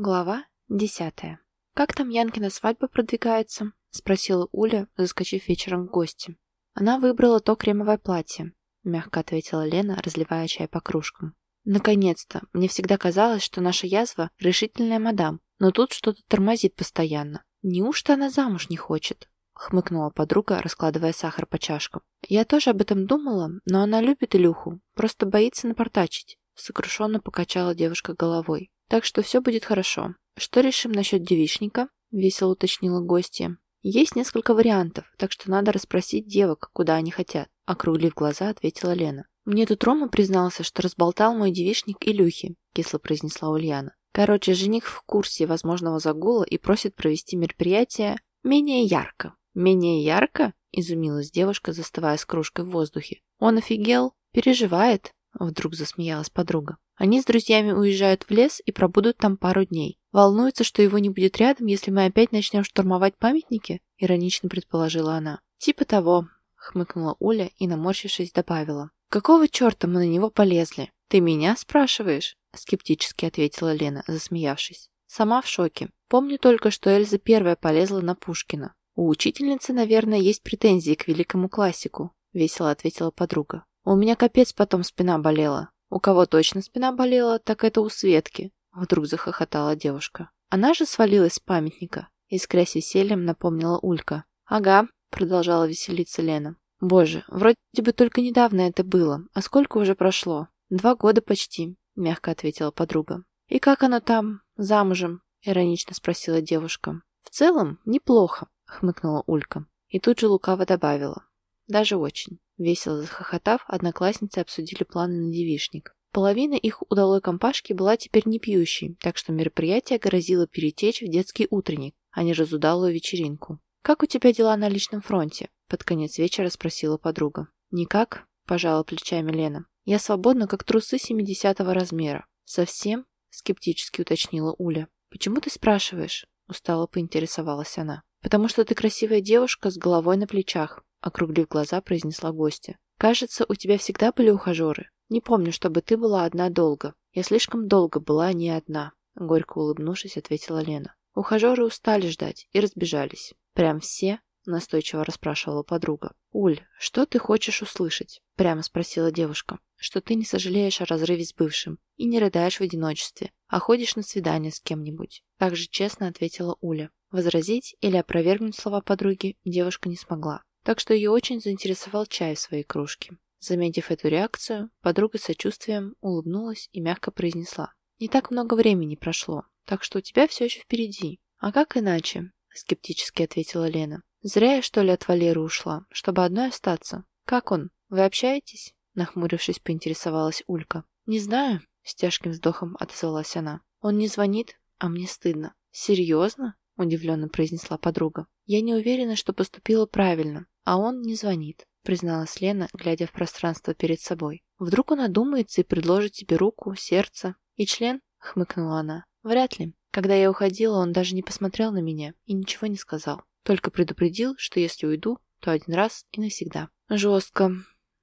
Глава десятая. «Как там Янкина свадьба продвигается?» — спросила Уля, заскочив вечером в гости. Она выбрала то кремовое платье, — мягко ответила Лена, разливая чай по кружкам. «Наконец-то! Мне всегда казалось, что наша язва — решительная мадам, но тут что-то тормозит постоянно. Неужто она замуж не хочет?» — хмыкнула подруга, раскладывая сахар по чашкам. «Я тоже об этом думала, но она любит Илюху, просто боится напортачить», — сокрушенно покачала девушка головой. Так что все будет хорошо. Что решим насчет девичника? Весело уточнила гостья. Есть несколько вариантов, так что надо расспросить девок, куда они хотят. Округлив глаза, ответила Лена. Мне тут Рома признался, что разболтал мой девичник Илюхи, кисло произнесла Ульяна. Короче, жених в курсе возможного загула и просит провести мероприятие менее ярко. Менее ярко? Изумилась девушка, застывая с кружкой в воздухе. Он офигел? Переживает? Вдруг засмеялась подруга. Они с друзьями уезжают в лес и пробудут там пару дней. Волнуется, что его не будет рядом, если мы опять начнем штурмовать памятники? Иронично предположила она. Типа того, хмыкнула Уля и, наморщившись, добавила. Какого черта мы на него полезли? Ты меня спрашиваешь? Скептически ответила Лена, засмеявшись. Сама в шоке. Помню только, что Эльза первая полезла на Пушкина. У учительницы, наверное, есть претензии к великому классику, весело ответила подруга. У меня капец потом спина болела. У кого точно спина болела, так это у Светки. Вдруг захохотала девушка. Она же свалилась с памятника. Искрясь весельем, напомнила Улька. Ага, продолжала веселиться Лена. Боже, вроде бы только недавно это было. А сколько уже прошло? Два года почти, мягко ответила подруга. И как она там? Замужем? Иронично спросила девушка. В целом, неплохо, хмыкнула Улька. И тут же лукаво добавила. Даже очень. Весело захохотав, одноклассницы обсудили планы на девишник. Половина их удалой компашки была теперь не пьющей, так что мероприятие грозило перетечь в детский утренник, а не разудалую вечеринку. «Как у тебя дела на личном фронте?» – под конец вечера спросила подруга. «Никак», – пожала плечами Лена. «Я свободна, как трусы 70 размера». «Совсем?» – скептически уточнила Уля. «Почему ты спрашиваешь?» – устало поинтересовалась она. «Потому что ты красивая девушка с головой на плечах», округлив глаза, произнесла гостья. «Кажется, у тебя всегда были ухажеры. Не помню, чтобы ты была одна долго. Я слишком долго была не одна», — горько улыбнувшись, ответила Лена. Ухажеры устали ждать и разбежались. «Прям все?» — настойчиво расспрашивала подруга. «Уль, что ты хочешь услышать?» — прямо спросила девушка. «Что ты не сожалеешь о разрыве с бывшим и не рыдаешь в одиночестве, а ходишь на свидание с кем-нибудь?» Так же честно ответила Уля. Возразить или опровергнуть слова подруги девушка не смогла так что ее очень заинтересовал чай в своей кружке. Заметив эту реакцию, подруга с сочувствием улыбнулась и мягко произнесла. «Не так много времени прошло, так что у тебя все еще впереди». «А как иначе?» – скептически ответила Лена. «Зря я, что ли, от Валеры ушла, чтобы одной остаться. Как он? Вы общаетесь?» Нахмурившись, поинтересовалась Улька. «Не знаю», – с тяжким вздохом отозвалась она. «Он не звонит, а мне стыдно». «Серьезно?» – удивленно произнесла подруга. «Я не уверена, что поступила правильно. А он не звонит, призналась Лена, глядя в пространство перед собой. Вдруг он одумается и предложит тебе руку, сердце и член? Хмыкнула она. Вряд ли. Когда я уходила, он даже не посмотрел на меня и ничего не сказал. Только предупредил, что если уйду, то один раз и навсегда. Жестко,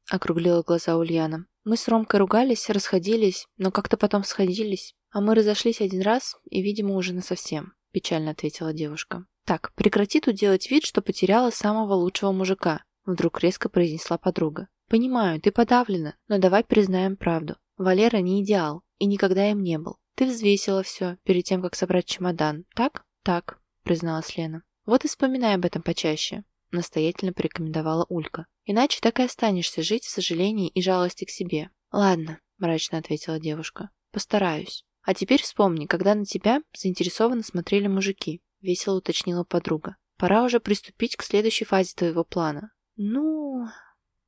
округлила глаза Ульяна. Мы с Ромкой ругались, расходились, но как-то потом сходились. А мы разошлись один раз и, видимо, уже насовсем, печально ответила девушка. «Так, прекрати тут делать вид, что потеряла самого лучшего мужика», вдруг резко произнесла подруга. «Понимаю, ты подавлена, но давай признаем правду. Валера не идеал и никогда им не был. Ты взвесила все перед тем, как собрать чемодан, так?» «Так», призналась Лена. «Вот и вспоминай об этом почаще», настоятельно порекомендовала Улька. «Иначе так и останешься жить в сожалении и жалости к себе». «Ладно», мрачно ответила девушка. «Постараюсь. А теперь вспомни, когда на тебя заинтересованно смотрели мужики весело уточнила подруга. Пора уже приступить к следующей фазе твоего плана. Ну,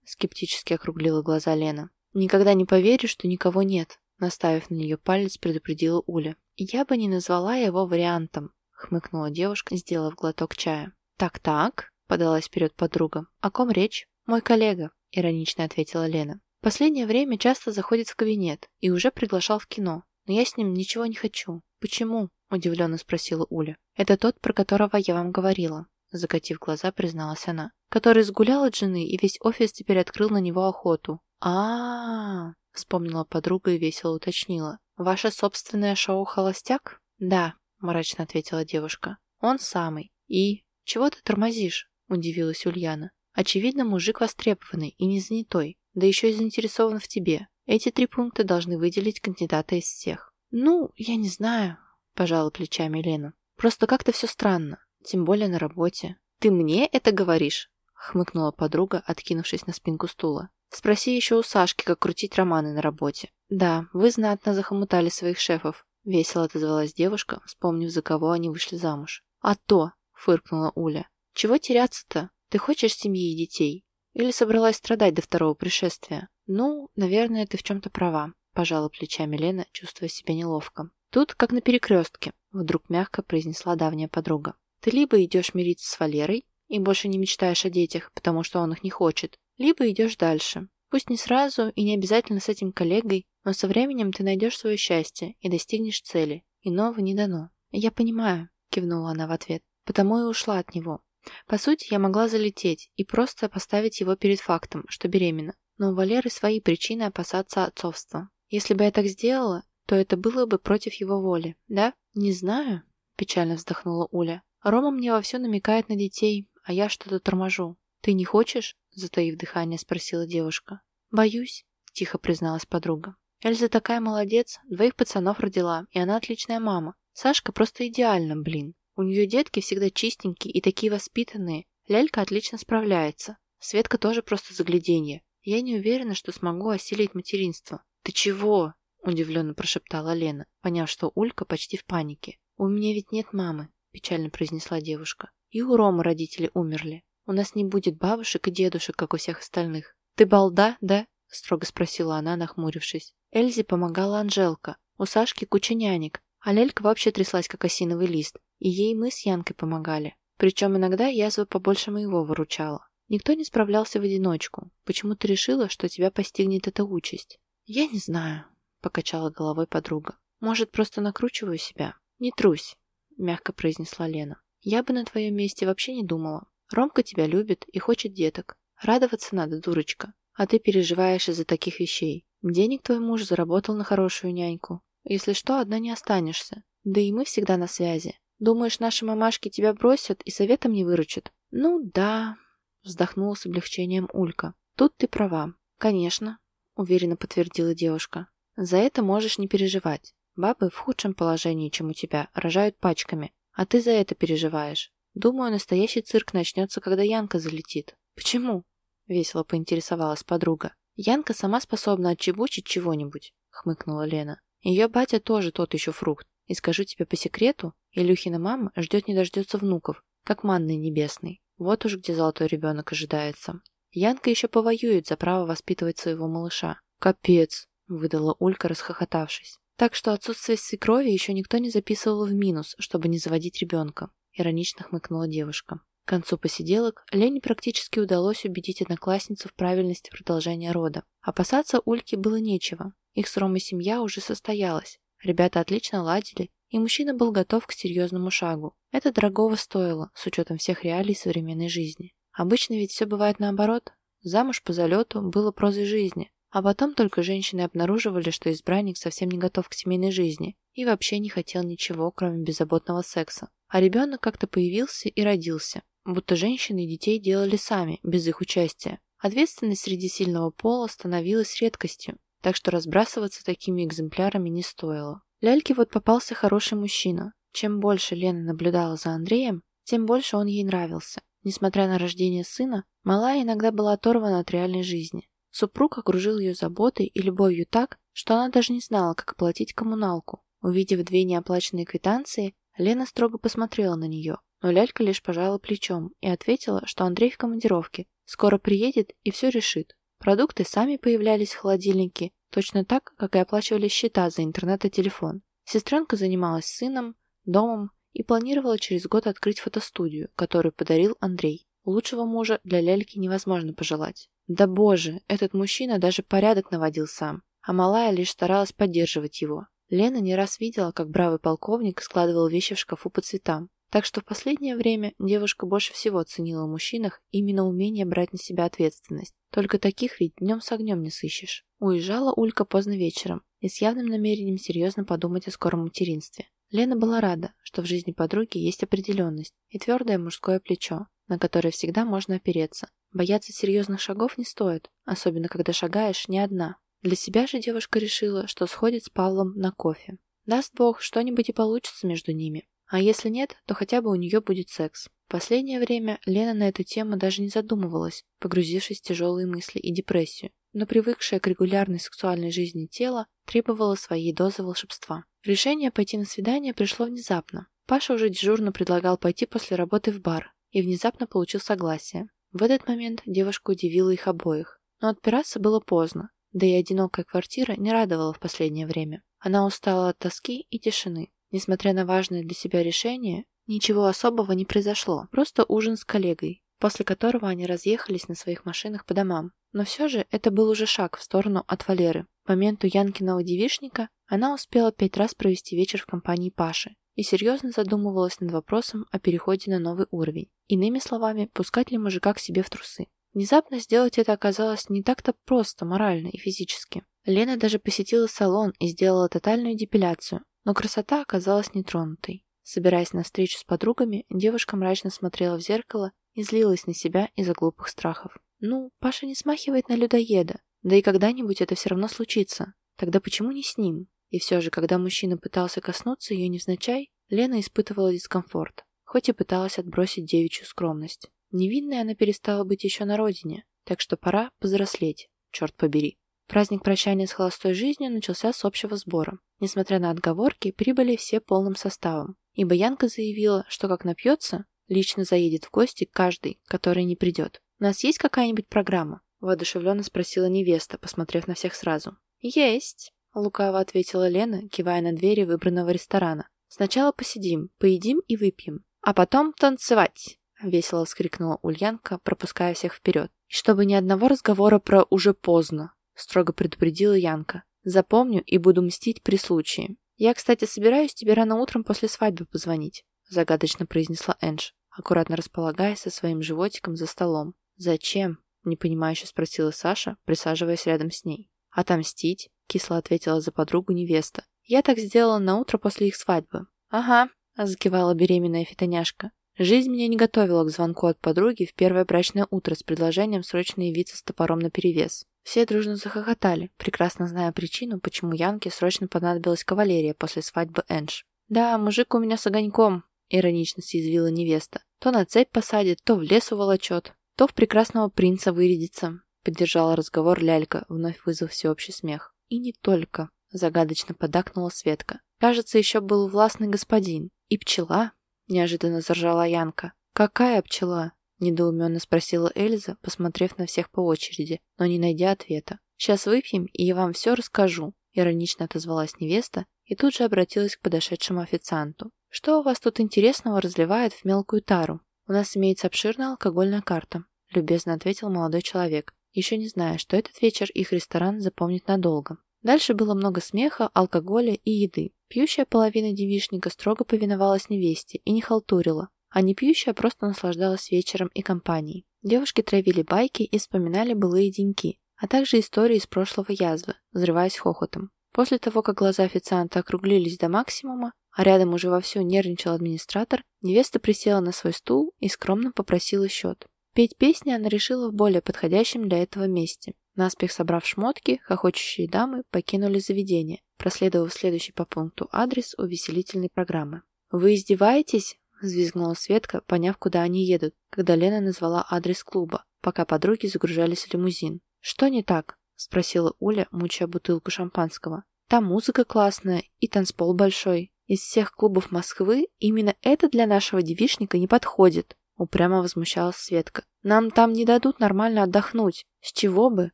скептически округлила глаза Лена. Никогда не поверю, что никого нет, наставив на нее палец, предупредила Уля. Я бы не назвала его вариантом, хмыкнула девушка, сделав глоток чая. Так-так, подалась вперед подруга. О ком речь? Мой коллега, иронично ответила Лена. Последнее время часто заходит в кабинет и уже приглашал в кино, но я с ним ничего не хочу. Почему? – удивленно спросила Уля. «Это тот, про которого я вам говорила», – закатив глаза, призналась она. «Который сгулял от жены, и весь офис теперь открыл на него охоту». А, -а, -а вспомнила подруга и весело уточнила. «Ваше собственное шоу «Холостяк»?» «Да», — мрачно ответила девушка. «Он самый. И... Чего ты тормозишь?» — удивилась Ульяна. «Очевидно, мужик востребованный и не занятой, да еще и заинтересован в тебе. Эти три пункта должны выделить кандидата из всех». «Ну, я не знаю», — пожала плечами Лена. «Просто как-то все странно, тем более на работе». «Ты мне это говоришь?» — хмыкнула подруга, откинувшись на спинку стула. «Спроси еще у Сашки, как крутить романы на работе». «Да, вы знатно захомутали своих шефов», — весело отозвалась девушка, вспомнив, за кого они вышли замуж. «А то!» — фыркнула Уля. «Чего теряться-то? Ты хочешь семьи и детей? Или собралась страдать до второго пришествия?» «Ну, наверное, ты в чем-то права», — пожала плечами Лена, чувствуя себя неловко. «Тут как на перекрестке», — вдруг мягко произнесла давняя подруга. «Ты либо идешь мириться с Валерой и больше не мечтаешь о детях, потому что он их не хочет, либо идешь дальше. Пусть не сразу и не обязательно с этим коллегой, но со временем ты найдешь свое счастье и достигнешь цели. Иного не дано. «Я понимаю», — кивнула она в ответ, — «потому и ушла от него. По сути, я могла залететь и просто поставить его перед фактом, что беременна. Но у Валеры свои причины опасаться отцовства. Если бы я так сделала, то это было бы против его воли, да? Не знаю, печально вздохнула Уля. Рома мне вовсю намекает на детей, а я что-то торможу. Ты не хочешь? Затаив дыхание, спросила девушка. Боюсь, тихо призналась подруга. Эльза такая молодец, двоих пацанов родила, и она отличная мама. Сашка просто идеальна, блин. У нее детки всегда чистенькие и такие воспитанные. Лялька отлично справляется. Светка тоже просто загляденье. Я не уверена, что смогу осилить материнство. Ты чего? Удивленно прошептала Лена, поняв, что Улька почти в панике. «У меня ведь нет мамы», – печально произнесла девушка. «И у Ромы родители умерли. У нас не будет бабушек и дедушек, как у всех остальных. Ты балда, да?» – строго спросила она, нахмурившись. Эльзе помогала Анжелка, у Сашки куча нянек, а Лелька вообще тряслась, как осиновый лист, и ей мы с Янкой помогали. Причем иногда язва побольше моего выручала. Никто не справлялся в одиночку. Почему ты решила, что тебя постигнет эта участь? Я не знаю, покачала головой подруга. Может, просто накручиваю себя? Не трусь, мягко произнесла Лена. Я бы на твоем месте вообще не думала. Ромка тебя любит и хочет деток. Радоваться надо, дурочка. А ты переживаешь из-за таких вещей. Денег твой муж заработал на хорошую няньку. Если что, одна не останешься. Да и мы всегда на связи. Думаешь, наши мамашки тебя бросят и советом не выручат? Ну да, вздохнула с облегчением Улька. Тут ты права. Конечно, уверенно подтвердила девушка. За это можешь не переживать. Бабы в худшем положении, чем у тебя, рожают пачками, а ты за это переживаешь. Думаю, настоящий цирк начнется, когда Янка залетит. Почему? Весело поинтересовалась подруга. Янка сама способна отчебучить чего-нибудь, хмыкнула Лена. Ее батя тоже тот еще фрукт. И скажу тебе по секрету, Илюхина мама ждет не дождется внуков, как манны небесной. Вот уж где золотой ребенок ожидается. Янка еще повоюет за право воспитывать своего малыша. Капец, выдала Улька, расхохотавшись. Так что отсутствие свекрови еще никто не записывал в минус, чтобы не заводить ребенка, иронично хмыкнула девушка. К концу посиделок Лене практически удалось убедить одноклассницу в правильности продолжения рода. Опасаться Ульке было нечего. Их с Ромой семья уже состоялась. Ребята отлично ладили, и мужчина был готов к серьезному шагу. Это дорогого стоило, с учетом всех реалий современной жизни. Обычно ведь все бывает наоборот. Замуж по залету было прозой жизни, а потом только женщины обнаруживали, что избранник совсем не готов к семейной жизни и вообще не хотел ничего, кроме беззаботного секса. А ребенок как-то появился и родился, будто женщины и детей делали сами, без их участия. Ответственность среди сильного пола становилась редкостью, так что разбрасываться такими экземплярами не стоило. Ляльке вот попался хороший мужчина. Чем больше Лена наблюдала за Андреем, тем больше он ей нравился. Несмотря на рождение сына, малая иногда была оторвана от реальной жизни. Супруг окружил ее заботой и любовью так, что она даже не знала, как оплатить коммуналку. Увидев две неоплаченные квитанции, Лена строго посмотрела на нее, но лялька лишь пожала плечом и ответила, что Андрей в командировке, скоро приедет и все решит. Продукты сами появлялись в холодильнике, точно так, как и оплачивали счета за интернет и телефон. Сестренка занималась сыном, домом и планировала через год открыть фотостудию, которую подарил Андрей. Лучшего мужа для ляльки невозможно пожелать. Да боже, этот мужчина даже порядок наводил сам, а малая лишь старалась поддерживать его. Лена не раз видела, как бравый полковник складывал вещи в шкафу по цветам. Так что в последнее время девушка больше всего ценила в мужчинах именно умение брать на себя ответственность. Только таких ведь днем с огнем не сыщешь. Уезжала Улька поздно вечером и с явным намерением серьезно подумать о скором материнстве. Лена была рада, что в жизни подруги есть определенность и твердое мужское плечо, на которое всегда можно опереться. Бояться серьезных шагов не стоит, особенно когда шагаешь не одна. Для себя же девушка решила, что сходит с Павлом на кофе. Даст бог, что-нибудь и получится между ними. А если нет, то хотя бы у нее будет секс. В последнее время Лена на эту тему даже не задумывалась, погрузившись в тяжелые мысли и депрессию. Но привыкшее к регулярной сексуальной жизни тело требовало своей дозы волшебства. Решение пойти на свидание пришло внезапно. Паша уже дежурно предлагал пойти после работы в бар и внезапно получил согласие. В этот момент девушка удивила их обоих. Но отпираться было поздно, да и одинокая квартира не радовала в последнее время. Она устала от тоски и тишины. Несмотря на важное для себя решение, ничего особого не произошло. Просто ужин с коллегой, после которого они разъехались на своих машинах по домам. Но все же это был уже шаг в сторону от Валеры. К моменту Янкиного девишника она успела пять раз провести вечер в компании Паши и серьезно задумывалась над вопросом о переходе на новый уровень. Иными словами, пускать ли мужика к себе в трусы. Внезапно сделать это оказалось не так-то просто морально и физически. Лена даже посетила салон и сделала тотальную депиляцию, но красота оказалась нетронутой. Собираясь на встречу с подругами, девушка мрачно смотрела в зеркало и злилась на себя из-за глупых страхов. Ну, Паша не смахивает на людоеда, да и когда-нибудь это все равно случится. Тогда почему не с ним? И все же, когда мужчина пытался коснуться ее невзначай, Лена испытывала дискомфорт, хоть и пыталась отбросить девичью скромность. Невинной она перестала быть еще на родине, так что пора повзрослеть, черт побери. Праздник прощания с холостой жизнью начался с общего сбора. Несмотря на отговорки, прибыли все полным составом, ибо Янка заявила, что как напьется, лично заедет в гости каждый, который не придет. «У нас есть какая-нибудь программа?» – воодушевленно спросила невеста, посмотрев на всех сразу. «Есть!» Лукаво ответила Лена, кивая на двери выбранного ресторана. «Сначала посидим, поедим и выпьем, а потом танцевать!» Весело вскрикнула Ульянка, пропуская всех вперед. «И чтобы ни одного разговора про «уже поздно», строго предупредила Янка. «Запомню и буду мстить при случае. Я, кстати, собираюсь тебе рано утром после свадьбы позвонить», загадочно произнесла Эндж, аккуратно располагаясь со своим животиком за столом. «Зачем?» – непонимающе спросила Саша, присаживаясь рядом с ней. «Отомстить?» — кисло ответила за подругу невеста. «Я так сделала на утро после их свадьбы». «Ага», — закивала беременная фитоняшка. Жизнь меня не готовила к звонку от подруги в первое брачное утро с предложением срочно явиться с топором наперевес. Все дружно захохотали, прекрасно зная причину, почему Янке срочно понадобилась кавалерия после свадьбы Эндж. «Да, мужик у меня с огоньком», — иронично съязвила невеста. «То на цепь посадит, то в лес уволочет, то в прекрасного принца вырядится. Поддержала разговор Лялька, вновь вызвав всеобщий смех. И не только. Загадочно подакнула Светка. Кажется, еще был властный господин. И пчела? Неожиданно заржала Янка. Какая пчела? Недоуменно спросила Эльза, посмотрев на всех по очереди, но не найдя ответа. «Сейчас выпьем, и я вам все расскажу», — иронично отозвалась невеста и тут же обратилась к подошедшему официанту. «Что у вас тут интересного разливают в мелкую тару? У нас имеется обширная алкогольная карта», — любезно ответил молодой человек еще не зная, что этот вечер их ресторан запомнит надолго. Дальше было много смеха, алкоголя и еды. Пьющая половина девишника строго повиновалась невесте и не халтурила, а не пьющая просто наслаждалась вечером и компанией. Девушки травили байки и вспоминали былые деньки, а также истории из прошлого язвы, взрываясь хохотом. После того, как глаза официанта округлились до максимума, а рядом уже вовсю нервничал администратор, невеста присела на свой стул и скромно попросила счет. Петь песни она решила в более подходящем для этого месте. Наспех собрав шмотки, хохочущие дамы покинули заведение, проследовав следующий по пункту адрес увеселительной программы. «Вы издеваетесь?» – взвизгнула Светка, поняв, куда они едут, когда Лена назвала адрес клуба, пока подруги загружались в лимузин. «Что не так?» – спросила Уля, мучая бутылку шампанского. «Там музыка классная и танцпол большой. Из всех клубов Москвы именно это для нашего девишника не подходит. Упрямо возмущалась Светка. «Нам там не дадут нормально отдохнуть. С чего бы?»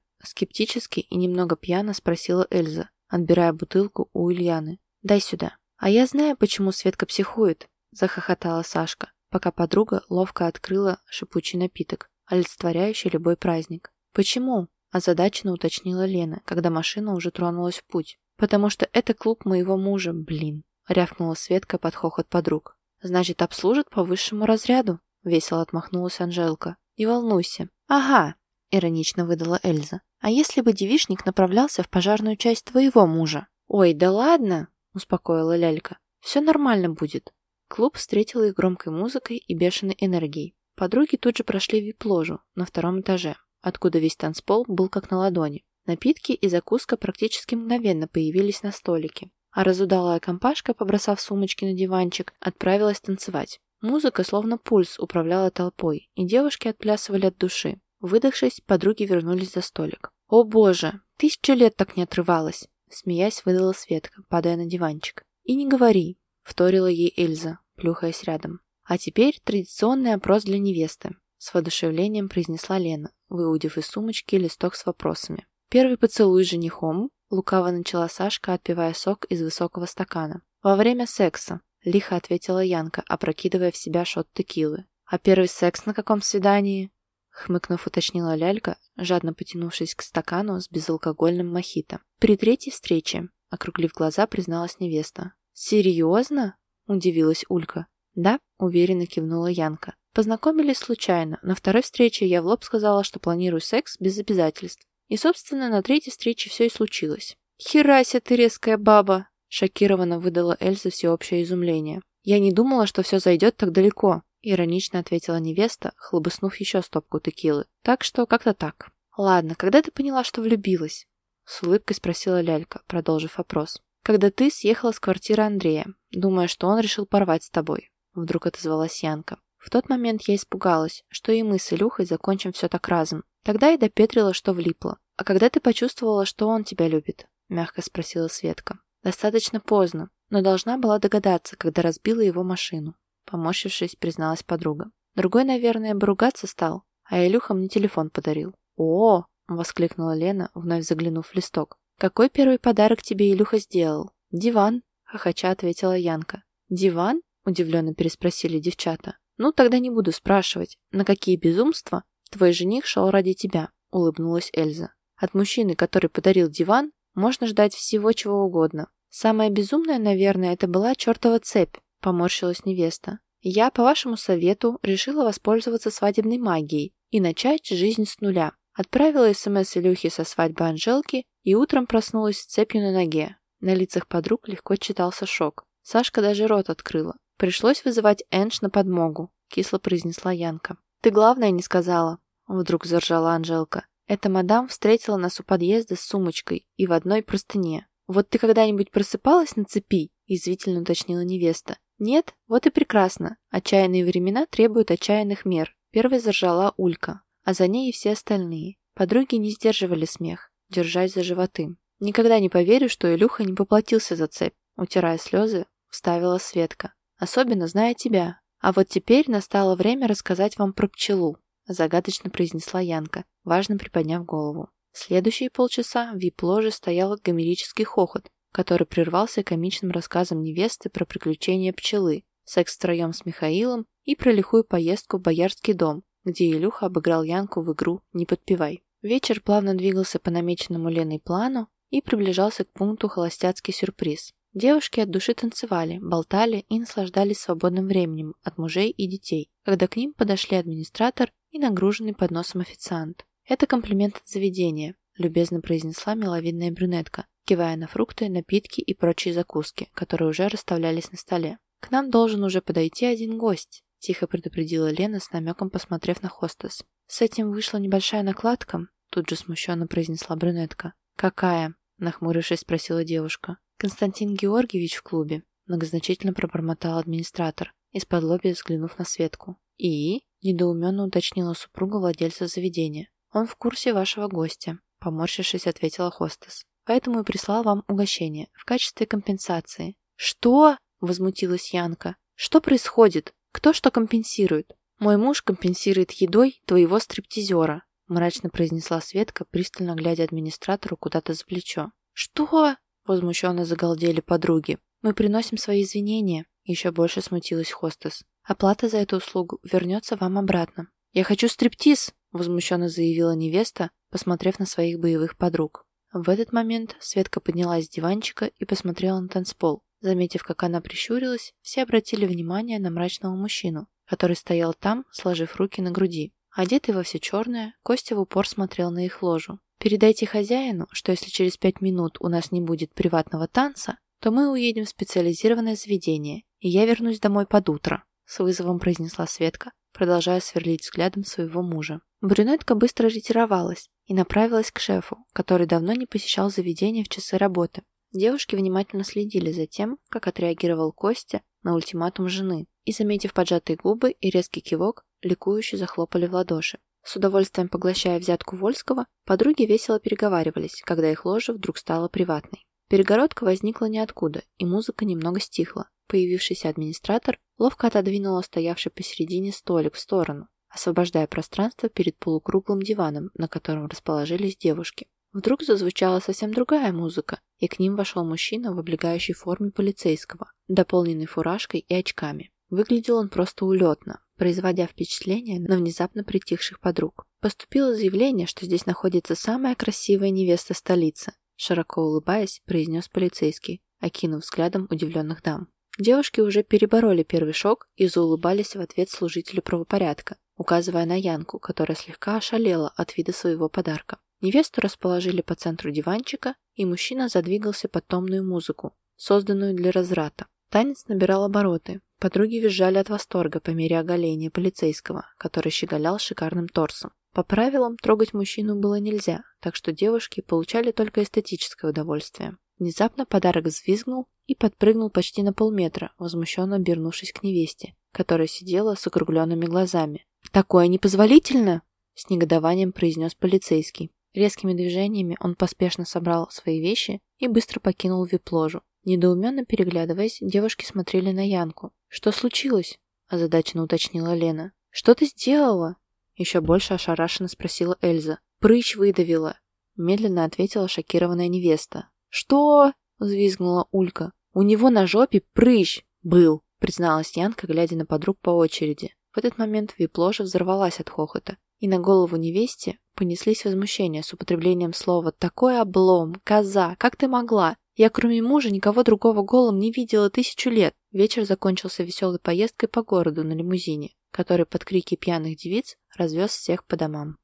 Скептически и немного пьяно спросила Эльза, отбирая бутылку у Ульяны. «Дай сюда». «А я знаю, почему Светка психует», захохотала Сашка, пока подруга ловко открыла шипучий напиток, олицетворяющий любой праздник. «Почему?» озадаченно уточнила Лена, когда машина уже тронулась в путь. «Потому что это клуб моего мужа, блин», рявкнула Светка под хохот подруг. «Значит, обслужат по высшему разряду?» — весело отмахнулась Анжелка. «Не волнуйся». «Ага», — иронично выдала Эльза. «А если бы девишник направлялся в пожарную часть твоего мужа?» «Ой, да ладно!» — успокоила Лялька. Все нормально будет». Клуб встретил их громкой музыкой и бешеной энергией. Подруги тут же прошли в вип-ложу на втором этаже, откуда весь танцпол был как на ладони. Напитки и закуска практически мгновенно появились на столике, а разудалая компашка, побросав сумочки на диванчик, отправилась танцевать. Музыка, словно пульс, управляла толпой, и девушки отплясывали от души. Выдохшись, подруги вернулись за столик. «О боже, тысячу лет так не отрывалась!» Смеясь, выдала Светка, падая на диванчик. «И не говори», — вторила ей Эльза, плюхаясь рядом. «А теперь традиционный опрос для невесты», — с воодушевлением произнесла Лена, выудив из сумочки листок с вопросами. «Первый поцелуй с женихом», — лукаво начала Сашка, отпивая сок из высокого стакана. «Во время секса», — лихо ответила Янка, опрокидывая в себя шот текилы. «А первый секс на каком свидании?» Хмыкнув, уточнила лялька, жадно потянувшись к стакану с безалкогольным мохито. «При третьей встрече», — округлив глаза, призналась невеста. «Серьезно?» — удивилась Улька. «Да», — уверенно кивнула Янка. «Познакомились случайно. На второй встрече я в лоб сказала, что планирую секс без обязательств. И, собственно, на третьей встрече все и случилось». «Херася ты резкая баба!» — шокированно выдала Эльза всеобщее изумление. «Я не думала, что все зайдет так далеко», — иронично ответила невеста, хлобыснув еще стопку текилы. «Так что как-то так». «Ладно, когда ты поняла, что влюбилась?» С улыбкой спросила Лялька, продолжив вопрос. «Когда ты съехала с квартиры Андрея, думая, что он решил порвать с тобой. Вдруг отозвалась Янка. В тот момент я испугалась, что и мы с Илюхой закончим все так разом. Тогда и допетрила, что влипла. «А когда ты почувствовала, что он тебя любит?» – мягко спросила Светка. «Достаточно поздно, но должна была догадаться, когда разбила его машину». Поморщившись, призналась подруга. Другой, наверное, бы ругаться стал, а Илюха мне телефон подарил. «О!» – воскликнула Лена, вновь заглянув в листок. «Какой первый подарок тебе Илюха сделал?» «Диван», – хохоча ответила Янка. «Диван?» – удивленно переспросили девчата. «Ну, тогда не буду спрашивать, на какие безумства твой жених шел ради тебя», – улыбнулась Эльза. «От мужчины, который подарил диван, можно ждать всего чего угодно. Самое безумное, наверное, это была чертова цепь», – поморщилась невеста. «Я, по вашему совету, решила воспользоваться свадебной магией и начать жизнь с нуля. Отправила СМС Илюхе со свадьбы Анжелки и утром проснулась с цепью на ноге. На лицах подруг легко читался шок. Сашка даже рот открыла. «Пришлось вызывать Эндж на подмогу», — кисло произнесла Янка. «Ты главное не сказала», — вдруг заржала Анжелка. «Эта мадам встретила нас у подъезда с сумочкой и в одной простыне. Вот ты когда-нибудь просыпалась на цепи?» — язвительно уточнила невеста. «Нет? Вот и прекрасно. Отчаянные времена требуют отчаянных мер». Первой заржала Улька, а за ней и все остальные. Подруги не сдерживали смех, держась за животы. «Никогда не поверю, что Илюха не поплатился за цепь», — утирая слезы, вставила Светка особенно зная тебя. А вот теперь настало время рассказать вам про пчелу», загадочно произнесла Янка, важно приподняв голову. Следующие полчаса в вип-ложе стоял гомерический хохот, который прервался комичным рассказом невесты про приключения пчелы, секс втроем с Михаилом и про лихую поездку в Боярский дом, где Илюха обыграл Янку в игру «Не подпевай». Вечер плавно двигался по намеченному Леной плану и приближался к пункту «Холостяцкий сюрприз». Девушки от души танцевали, болтали и наслаждались свободным временем от мужей и детей, когда к ним подошли администратор и нагруженный подносом официант. «Это комплимент от заведения», – любезно произнесла миловидная брюнетка, кивая на фрукты, напитки и прочие закуски, которые уже расставлялись на столе. «К нам должен уже подойти один гость», – тихо предупредила Лена с намеком, посмотрев на хостес. «С этим вышла небольшая накладка», – тут же смущенно произнесла брюнетка. «Какая?» – нахмурившись, спросила девушка. «Константин Георгиевич в клубе», — многозначительно пробормотал администратор, из-под лобья взглянув на Светку. «И?» — недоуменно уточнила супруга владельца заведения. «Он в курсе вашего гостя», — поморщившись, ответила хостес. «Поэтому и прислал вам угощение в качестве компенсации». «Что?» — возмутилась Янка. «Что происходит? Кто что компенсирует?» «Мой муж компенсирует едой твоего стриптизера», — мрачно произнесла Светка, пристально глядя администратору куда-то за плечо. «Что?» Возмущенно загалдели подруги. «Мы приносим свои извинения», — еще больше смутилась хостес. «Оплата за эту услугу вернется вам обратно». «Я хочу стриптиз», — возмущенно заявила невеста, посмотрев на своих боевых подруг. В этот момент Светка поднялась с диванчика и посмотрела на танцпол. Заметив, как она прищурилась, все обратили внимание на мрачного мужчину, который стоял там, сложив руки на груди. Одетый во все черное, Костя в упор смотрел на их ложу. Передайте хозяину, что если через пять минут у нас не будет приватного танца, то мы уедем в специализированное заведение, и я вернусь домой под утро», — с вызовом произнесла Светка, продолжая сверлить взглядом своего мужа. Брюнетка быстро ретировалась и направилась к шефу, который давно не посещал заведение в часы работы. Девушки внимательно следили за тем, как отреагировал Костя на ультиматум жены, и, заметив поджатые губы и резкий кивок, ликующе захлопали в ладоши. С удовольствием поглощая взятку Вольского, подруги весело переговаривались, когда их ложа вдруг стала приватной. Перегородка возникла ниоткуда, и музыка немного стихла. Появившийся администратор ловко отодвинула стоявший посередине столик в сторону, освобождая пространство перед полукруглым диваном, на котором расположились девушки. Вдруг зазвучала совсем другая музыка, и к ним вошел мужчина в облегающей форме полицейского, дополненный фуражкой и очками. Выглядел он просто улетно, производя впечатление на внезапно притихших подруг. Поступило заявление, что здесь находится самая красивая невеста столицы. Широко улыбаясь, произнес полицейский, окинув взглядом удивленных дам. Девушки уже перебороли первый шок и заулыбались в ответ служителю правопорядка, указывая на Янку, которая слегка ошалела от вида своего подарка. Невесту расположили по центру диванчика, и мужчина задвигался под томную музыку, созданную для разврата. Танец набирал обороты. Подруги визжали от восторга по мере оголения полицейского, который щеголял шикарным торсом. По правилам, трогать мужчину было нельзя, так что девушки получали только эстетическое удовольствие. Внезапно подарок взвизгнул и подпрыгнул почти на полметра, возмущенно обернувшись к невесте, которая сидела с округленными глазами. «Такое непозволительно!» — с негодованием произнес полицейский. Резкими движениями он поспешно собрал свои вещи и быстро покинул вип-ложу. Недоуменно переглядываясь, девушки смотрели на Янку. «Что случилось?» – озадаченно уточнила Лена. «Что ты сделала?» Еще больше ошарашенно спросила Эльза. «Прыщ выдавила», – медленно ответила шокированная невеста. «Что?» – взвизгнула Улька. «У него на жопе прыщ был», – призналась Янка, глядя на подруг по очереди. В этот момент вип-ложа взорвалась от хохота, и на голову невесте понеслись возмущения с употреблением слова «такой облом», «коза», «как ты могла?» Я кроме мужа никого другого голым не видела тысячу лет. Вечер закончился веселой поездкой по городу на лимузине, который под крики пьяных девиц развез всех по домам.